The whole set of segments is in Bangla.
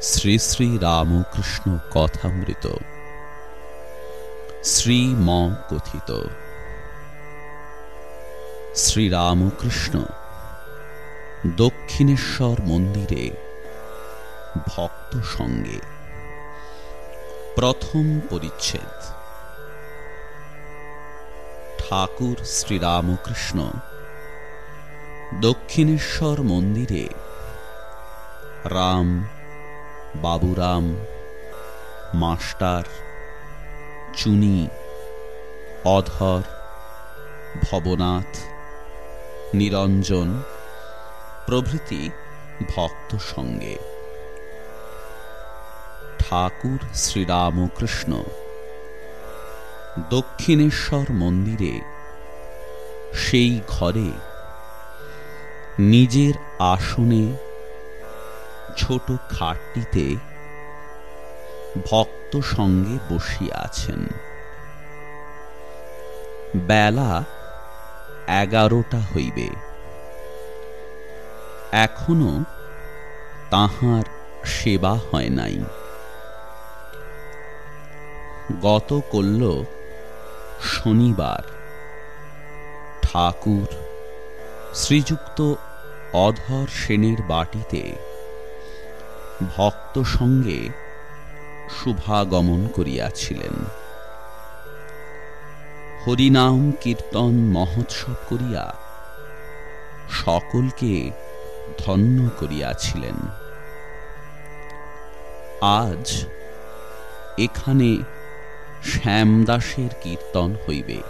শ্রী শ্রী রামকৃষ্ণ কথামৃত। শ্রী ম কথিত শ্রীরামকৃষ্ণ দক্ষিণেশ্বর মন্দিরে ভক্ত সঙ্গে প্রথম পরিচ্ছেদ। ঠাকুর শ্রীরামকৃষ্ণ দক্ষিণেশ্বর মন্দিরে রাম বাবুরাম, মাস্টার, চুনি, অধর, ভবনাথ, নিরঞ্জন, প্রভৃতি ভক্ত সঙ্গে। ঠাকুর শ্রীরামকৃষ্ণ, দক্ষিণেশ্বর মন্দিরে, সেই ঘরে, নিজের আসনে ছোট খাটটিতে ভক্ত সঙ্গে বসিয়া আছেন। বেলা এগারোটা হইবে। এখনও তাহার সেবা হয় নাই। গত করল শনিবার। ঠাকুর শ্রীযুক্ত অধর সেনের বাটিতে ভক্ত সঙ্গে শুভাগমন করিয়াছিলেন। হরিনাম কীর্তন মহোৎসব করিয়া সকলকে ধন্য করিয়াছিলেন। আজ এখানে শ্যামদাসের কীর্তন হইবে।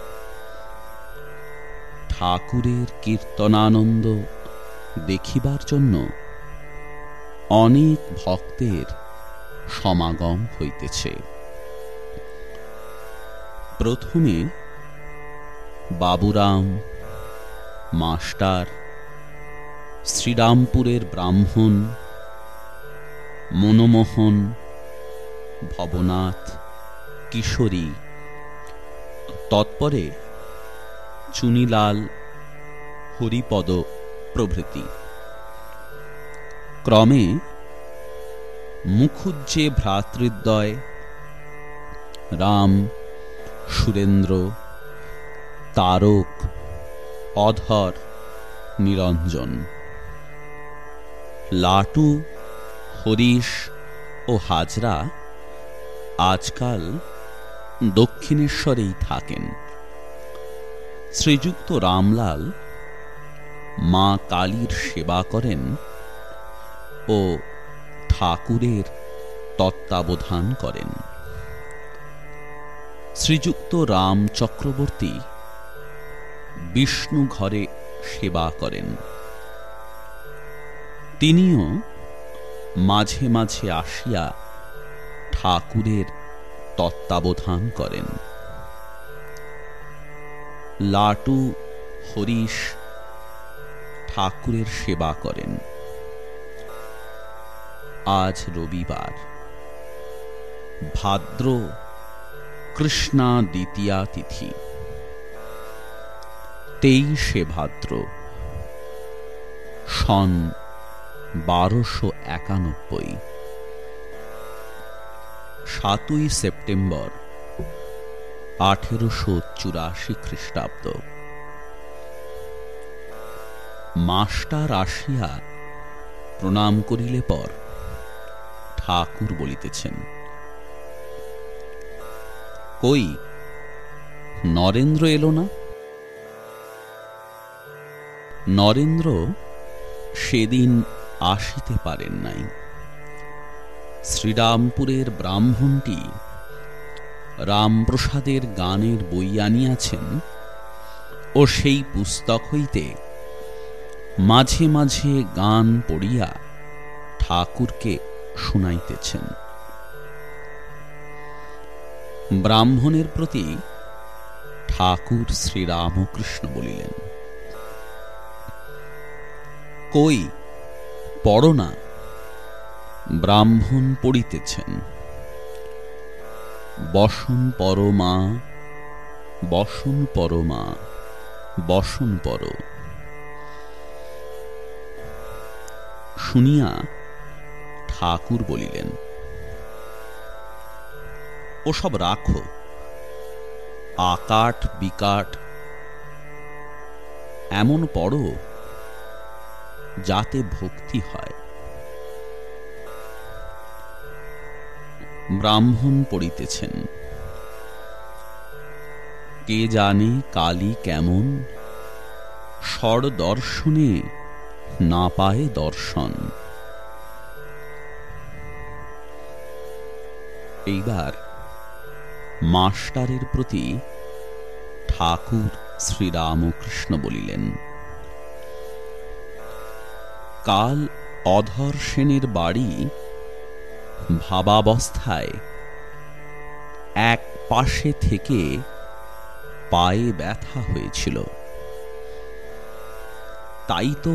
ঠাকুরের কীর্তনানন্দ দেখিবার জন্য অনেক ভক্তের সমাগম হইতেছে। প্রথমে বাবুরাম, মাস্টার, শ্রীরামপুরের ব্রাহ্মণ, মনমোহন, ভবনাথ, কিশোরী, তৎপরে চুনিলাল, হরিপদ প্রভৃতি। ক্রমে মুখুজ্জে ভ্রাতৃদ্বয় রাম, সুরেন্দ্র, তারক, অধর, নিরঞ্জন, লাটু, হরিশ ও হাজরা আজকাল দক্ষিণেশ্বরেই থাকেন। শ্রীযুক্ত রামলাল মা কালীর সেবা করেন ও ঠাকুরের তত্ত্বাবধান করেন। শ্রীযুক্ত রাম চক্রবর্তী বিষ্ণু ঘরে সেবা করেন। তিনিও মাঝে মাঝে আসিয়া ঠাকুরের তত্ত্বাবধান করেন। লাটু, হরিশ ঠাকুরের সেবা করেন। আজ রবিবার। ভাদ্র কৃষ্ণা দ্বিতীয়া তিথি। তেইশে ভাদ্র, সন বারোশো একানব্বই। সাতই সেপ্টেম্বর, আঠেরোশো চুরাশি খ্রিস্টাব্দ। মাস্টার আসিয়া প্রণাম করিলে পর ঠাকুর বলিতেছেন। কই, নরেন্দ্র এলো না? নরেন্দ্র সেদিন আসিতে পারেন নাই। শ্রীরামপুরের ব্রাহ্মণটি রামপ্রসাদের গানের বই আনিয়াছেন ও সেই পুস্তক হইতে মাঝে মাঝে গান পড়িয়া ঠাকুরকে শুনাইতেছেন। ব্রাহ্মণের প্রতি ঠাকুর শ্রীরামকৃষ্ণ বলিলেন, কই, পড়ো না, ব্রাহ্মণ পড়িতেছেন। বসন পরমা বসন পরমা বসন পর শুনিয়া ঠাকুর বলিলেন, ওসব রাখো। আকাট, বিকাট, এমন পড়ো যাতে ভক্তি হয়। ব্রাহ্মণ পড়িতেছেন। কে জানে কালী কেমন? স্বর দর্শনে না পায় দর্শন। এইবার মাস্টারের প্রতি ঠাকুর শ্রীরামকৃষ্ণ বলিলেন, কাল অধর সেনের বাড়ি ভাবাবস্থায় এক পাশে থেকে পায়ে ব্যথা হয়েছিল। তাই তো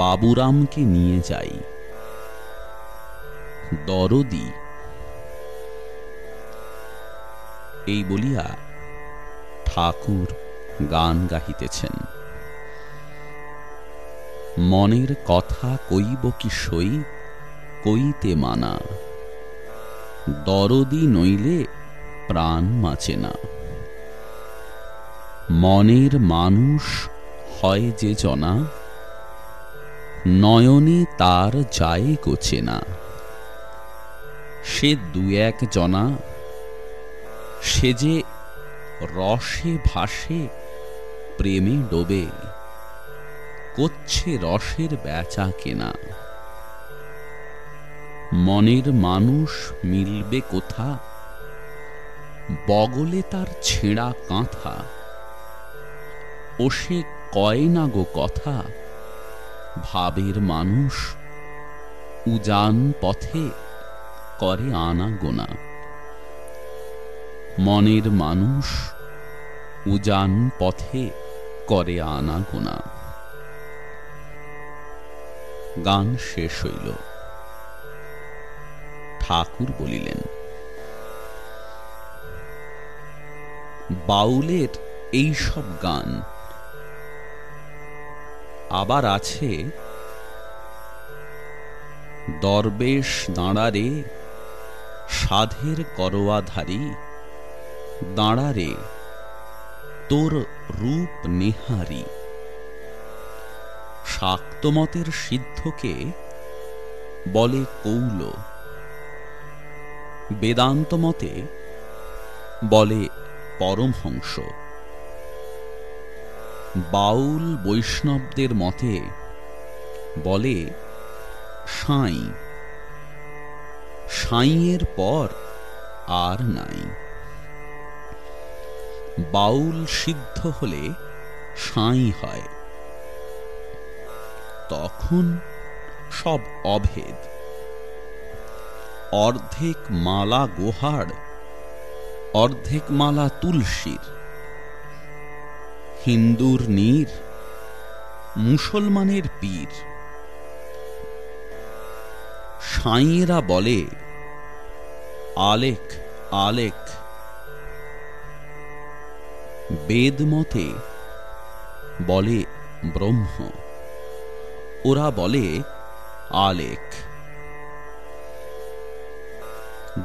বাবুরামকে নিয়ে যাই। দরদি এই বলিয়া ঠাকুর গান গাহিতেছেন। মনের কথা কইব কি সই, কইতে মানা। দরদি নইলে প্রাণ মাচে না। মনের মানুষ হয় যে জনা, নয়নে তার যায় গোছে না। সে দু এক জনা সে যে রসে ভাসে, প্রেমে ডোবে করছে রসের বেচা কেনা। মনের মানুষ মিলবে কোথা? বগলে তার ছেঁড়া কাঁথা। ও সে কয় না গো কথা? ভাবের মানুষ উজান পথে করে আনা গোনা মনের মানুষ উজান পথে করে আনা গোনা গান শেষ হইল। ঠাকুর বলিলেন, বাউলের এই সব গান আবার আছে? দরবেশ দাঁড়ারে সাধের করোয়াধারী দাঁড়ারে, তোর রূপ নেহারি। শাক্তমতের সিদ্ধকে বলে কৌল বেদান্ত মতে বলে পরমহংস। বাউল বৈষ্ণবদের মতে বলে সাঁই, সাঁইয়ের পর আর নাই। বাউল সিদ্ধ হলে সাঁই হয়। তখন সব অভেদ। অর্ধেক মালা গোহাড় অর্ধেক মালা তুলসীর। হিন্দুর নীর, মুসলমানের পীর। সাঁইয়েরা বলে আলেক আলেক বেদ মতে বলে ব্রহ্ম, ওরা বলে আলেক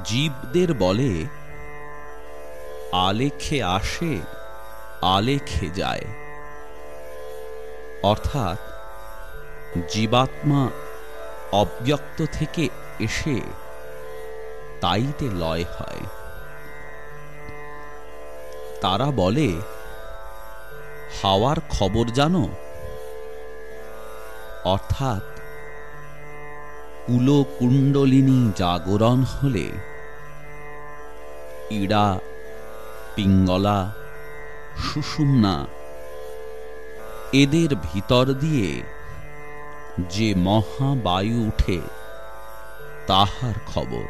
জীবদের বলে আলেখে আসে, আলেখে যায়। অর্থাৎ জীবাত্মা অব্যক্ত থেকে এসে তাইতে লয় হয়। তারা বলে, হাওয়ার খবর জানো? অর্থাৎ কুলকুণ্ডলিনী জাগরণ হলে ইড়া, পিঙ্গলা, সুষুম্না এদের ভিতর দিয়ে যে মহাবায়ু উঠে তাহার খবর।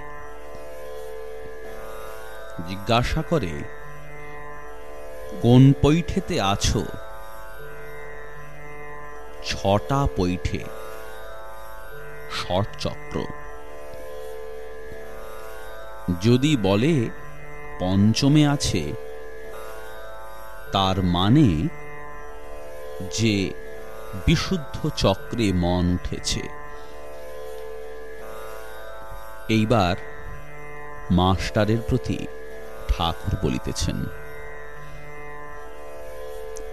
জিজ্ঞাসা করে কোন পৈঠেতে আছো? ছটা পৈঠে। ষটচক্র যদি বলে পঞ্চমে আছে, তার মানে যে বিশুদ্ধ চক্রে মন উঠেছে। এইবার মাস্টারের প্রতি ঠাকুর বলিতেছেন।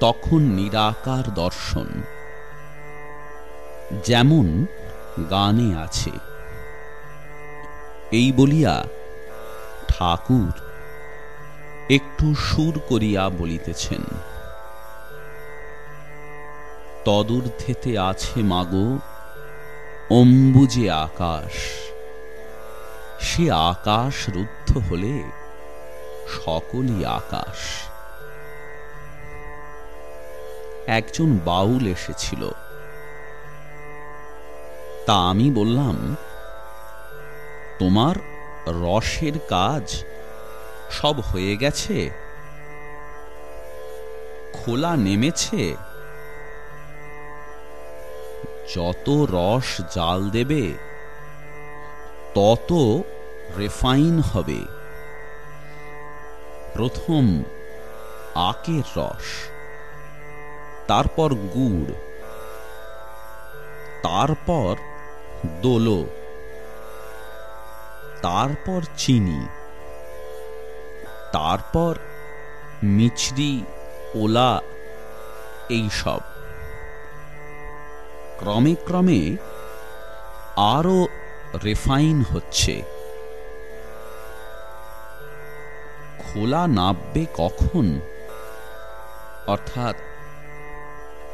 তখন নিরাকার দর্শন। যেমন গানে আছে, এই বলিয়া ঠাকুর একটু সুর করিয়া বলিতেছেন, তদূর্ধ্বেতে আছে মাগো অম্বুজে আকাশ। সে আকাশ রুদ্ধ হলে সকলই আকাশ। একজন বাউল এসেছিল। তা আমি বললাম, তোমার রসের কাজ সব হয়ে গেছে? খোলা নেমেছে? যত রস জাল দেবে, তত রেফাইন হবে। প্রথম আকের রস। তারপর গুড়, তারপর দোলো, তারপর চিনি, তারপর মিছরি, ওলা এইসব ক্রমে ক্রমে আরও রেফাইন হচ্ছে। খোলা নাববে কখন? অর্থাৎ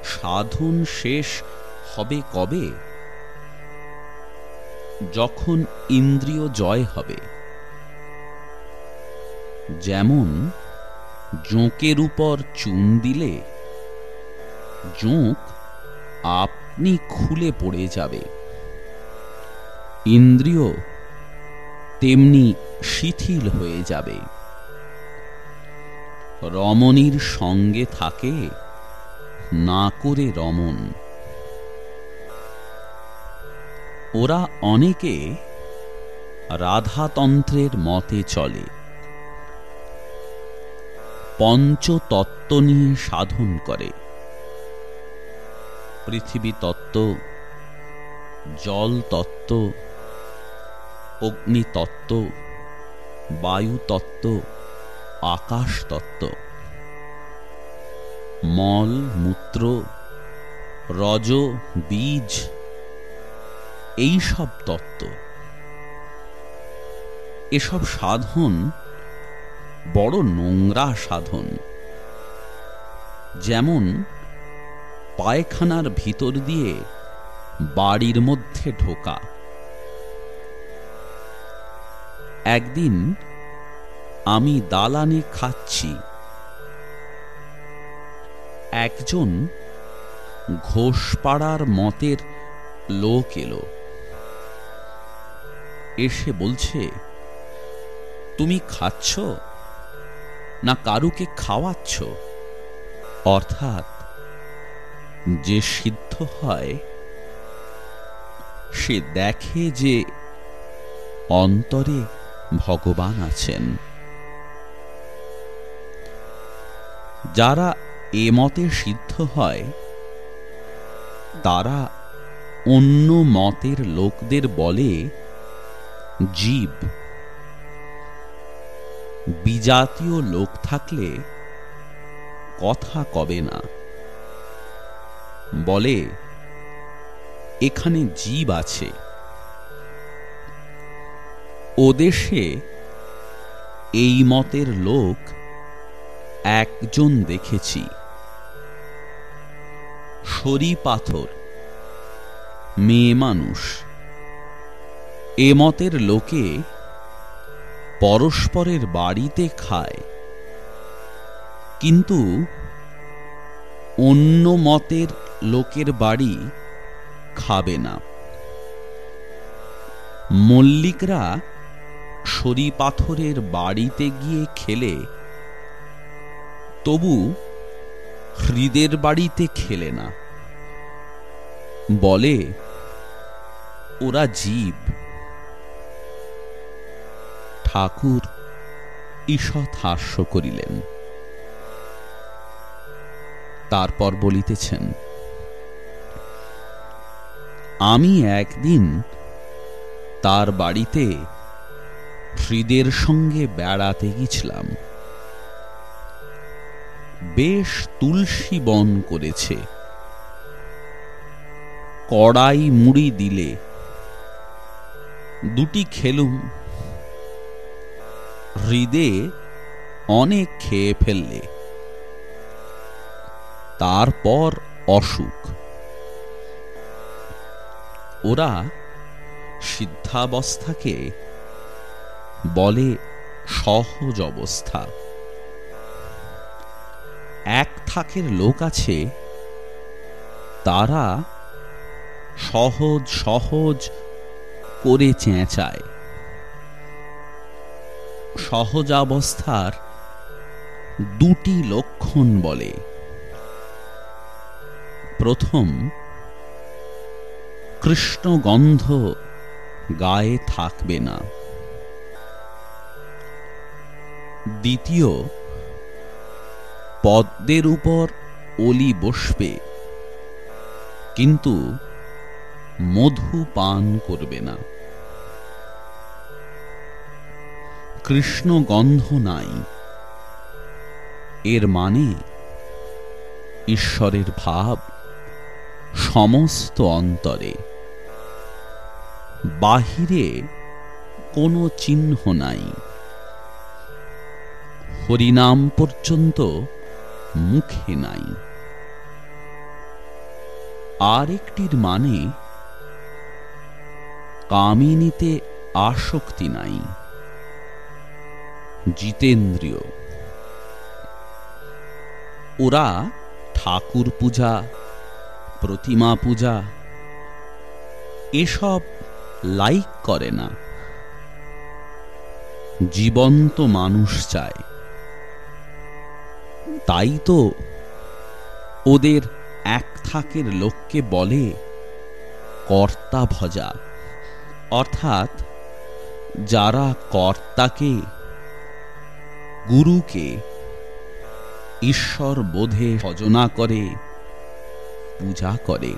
সাধন শেষ হবে কবে? যখন ইন্দ্রিয় জয় হবে। যেমন জোঁকের উপর চুন দিলে, জোঁক আপনি খুলে পড়ে যাবে। ইন্দ্রিয় তেমনি শিথিল হয়ে যাবে। রমণীর সঙ্গে থাকে না করে রমন ওরা অনেকে রাধাতন্ত্রের মতে চলে। পঞ্চতত্ত্ব নিয়ে সাধন করে। পৃথিবী তত্ত্ব জল তত্ত্ব অগ্নিতত্ত্ব বায়ু তত্ত্ব আকাশ তত্ত্ব মল, মূত্র, রজ, বীজ এই সব তত্ত্ব। এসব সাধন বড় নোংরা সাধন। যেমন পায়খানার ভিতর দিয়ে বাড়ির মধ্যে ঢোকা। একদিন আমি দালানে খাচ্ছি। একজন ঘোষপাড়ার মতের লোক এলো। এসে বলছে, তুমি খাচ্ছ না কারুকে খাওয়াচ্ছ? অর্থাৎ যে সিদ্ধ হয়, সে দেখে যে অন্তরে ভগবান আছেন। যারা এ মতে সিদ্ধ হয়, তারা অন্য মতের লোকদের বলে, জীব বিজাতীয় লোক থাকলে কথা কবে না? বলে, এখানে জীব আছে। ও দেশে এই মতের লোক একজন দেখেছি। সরি পাথর, মেয়ে মানুষ। এ মতের লোকে পরস্পরের বাড়িতে খায়। কিন্তু অন্য মতের লোকের বাড়ি খাবে না। মল্লিকরা সরি পাথরের বাড়িতে গিয়ে খেলে, তবু হৃদের বাড়িতে খেলে না। বলে, ওরা জীব। ঠাকুর ঈষৎ হাস্য করিলেন। তারপর বলিতেছেন, আমি একদিন তার বাড়িতে হৃদের সঙ্গে বেড়াতে গেছিলাম বেশ তুলসী বন করেছে। কড়াই মুড়ি দিলে। দুটি খেলুম। হৃদে অনেক খেয়ে ফেললে। তারপর অসুখ। ওরা সিদ্ধাবস্থাকে বলে সহজ অবস্থা। এক থাকের লোক আছে, তারা সহজ সহজ করে চেঁচায়। সহজাবস্থার দুটি লক্ষণ বলে। প্রথম, কৃষ্ণগন্ধ গায়ে থাকবে না। দ্বিতীয় পদ্মের উপর অলি বসবে। কিন্তু মধু পান করবে না। কৃষ্ণ গন্ধ নাই। এর মানে ঈশ্বরের ভাব সমস্ত অন্তরে। বাহিরে কোনো চিহ্ন নাই। হরিনাম পর্যন্ত মুখে নাই। আরেকটির মানে কামিনীতে আসক্তি নাই। জিতেন্দ্রীয়। ওরা ঠাকুর পূজা, প্রতিমা পূজা, এসব লাইক করে না। জীবন্ত মানুষ চায়। তাই তো ওদের এক থাকের লোককে বলে কর্তা ভজা। অর্থাৎ যারা কর্তাকে, গুরুকে ঈশ্বর বোধে ভজনা করে, পূজা করে।